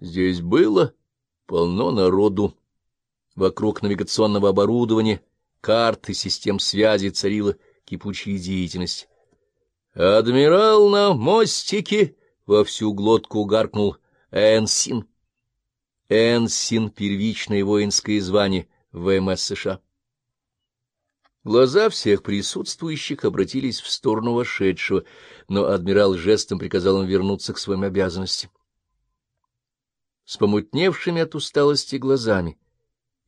Здесь было полно народу. Вокруг навигационного оборудования, карт и систем связи царила кипучая деятельность. «Адмирал на мостике!» — во всю глотку гаркнул Энсин. Энсин — первичное воинское звание ВМС США. Глаза всех присутствующих обратились в сторону вошедшего, но адмирал жестом приказал им вернуться к своим обязанностям. С помутневшими от усталости глазами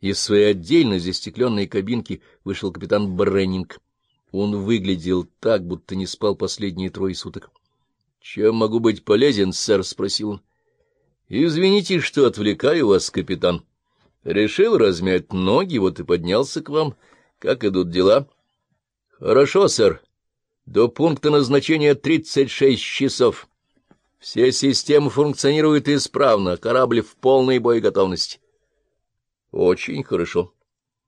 из своей отдельно застекленной кабинки вышел капитан Бреннинг. Он выглядел так, будто не спал последние трое суток. — Чем могу быть полезен, сэр? — спросил он. — Извините, что отвлекаю вас, капитан. Решил размять ноги, вот и поднялся к вам. — как идут дела? — Хорошо, сэр. До пункта назначения тридцать шесть часов. Все системы функционируют исправно, корабль в полной боеготовности. — Очень хорошо.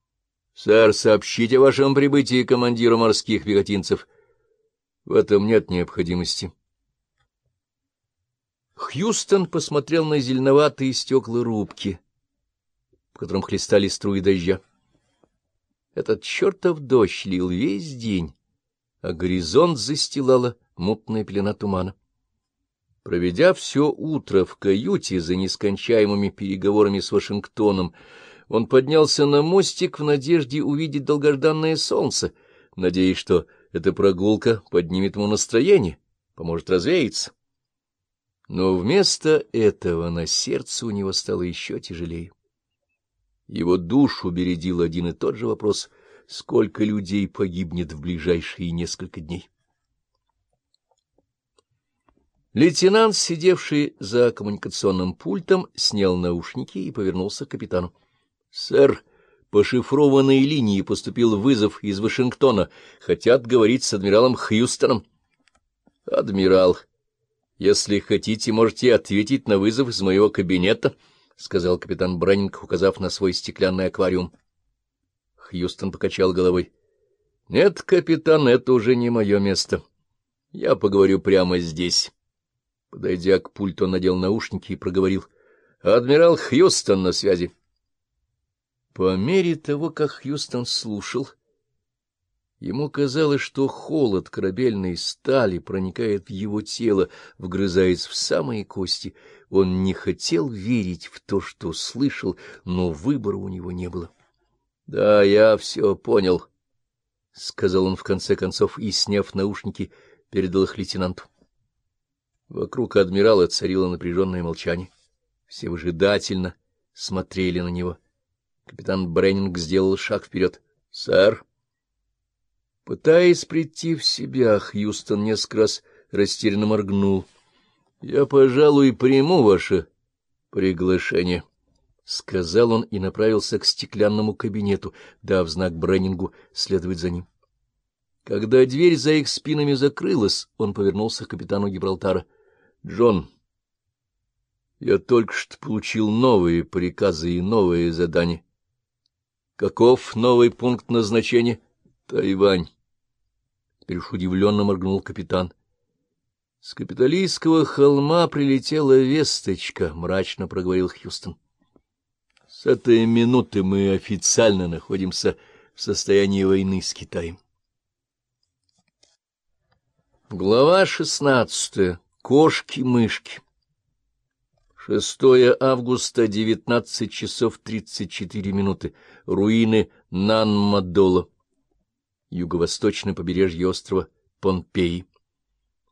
— Сэр, сообщите о вашем прибытии командиру морских пехотинцев. В этом нет необходимости. Хьюстон посмотрел на зеленоватые стекла рубки, по которым хлестали струи дождя. Этот чертов дождь лил весь день, а горизонт застилала мутная пелена тумана. Проведя все утро в каюте за нескончаемыми переговорами с Вашингтоном, он поднялся на мостик в надежде увидеть долгожданное солнце, надеясь, что эта прогулка поднимет ему настроение, поможет развеяться. Но вместо этого на сердце у него стало еще тяжелее. Его душу бередил один и тот же вопрос — сколько людей погибнет в ближайшие несколько дней? Лейтенант, сидевший за коммуникационным пультом, снял наушники и повернулся к капитану. — Сэр, по шифрованной линии поступил вызов из Вашингтона. Хотят говорить с адмиралом Хьюстоном. — Адмирал, если хотите, можете ответить на вызов из моего кабинета, —— сказал капитан Браннинг, указав на свой стеклянный аквариум. Хьюстон покачал головой. — Нет, капитан, это уже не мое место. Я поговорю прямо здесь. Подойдя к пульту, он надел наушники и проговорил. — Адмирал Хьюстон на связи. По мере того, как Хьюстон слушал, ему казалось, что холод корабельной стали проникает в его тело, вгрызаясь в самые кости — он не хотел верить в то, что слышал, но выбора у него не было. — Да, я все понял, — сказал он в конце концов и, сняв наушники, передал их лейтенанту. Вокруг адмирала царило напряженное молчание. Все выжидательно смотрели на него. Капитан Бреннинг сделал шаг вперед. — Сэр! Пытаясь прийти в себя, Хьюстон несколько раз растерянно моргнул —— Я, пожалуй, приму ваше приглашение, — сказал он и направился к стеклянному кабинету, дав знак Бреннингу следовать за ним. Когда дверь за их спинами закрылась, он повернулся к капитану Гибралтара. — Джон, я только что получил новые приказы и новые задания. — Каков новый пункт назначения? — Тайвань. Теперь уж удивленно моргнул капитан. — с капиталистского холма прилетела весточка, — мрачно проговорил Хьюстон. С этой минуты мы официально находимся в состоянии войны с Китаем. Глава шестнадцатая. Кошки-мышки. 6 августа, 19 часов 34 минуты. Руины Нанмадола. Юго-восточное побережье острова Помпеи.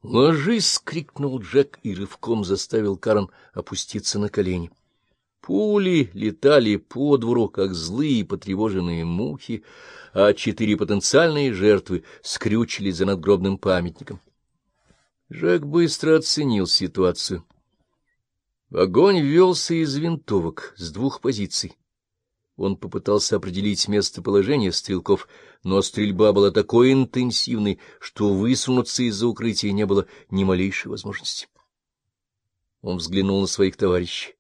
«Ложись!» — крикнул Джек и рывком заставил Карен опуститься на колени. Пули летали по двору, как злые потревоженные мухи, а четыре потенциальные жертвы скрючились за надгробным памятником. Джек быстро оценил ситуацию. Огонь велся из винтовок с двух позиций. Он попытался определить местоположение стрелков, но стрельба была такой интенсивной, что высунуться из-за укрытия не было ни малейшей возможности. Он взглянул на своих товарищей.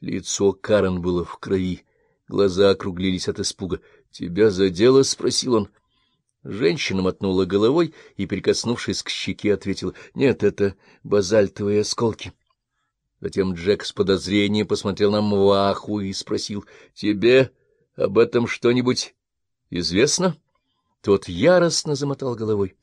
Лицо Карен было в крови, глаза округлились от испуга. — Тебя задело? — спросил он. Женщина мотнула головой и, прикоснувшись к щеке, ответила. — Нет, это базальтовые осколки. Затем Джек с подозрением посмотрел на Мваху и спросил, — Тебе об этом что-нибудь известно? Тот яростно замотал головой.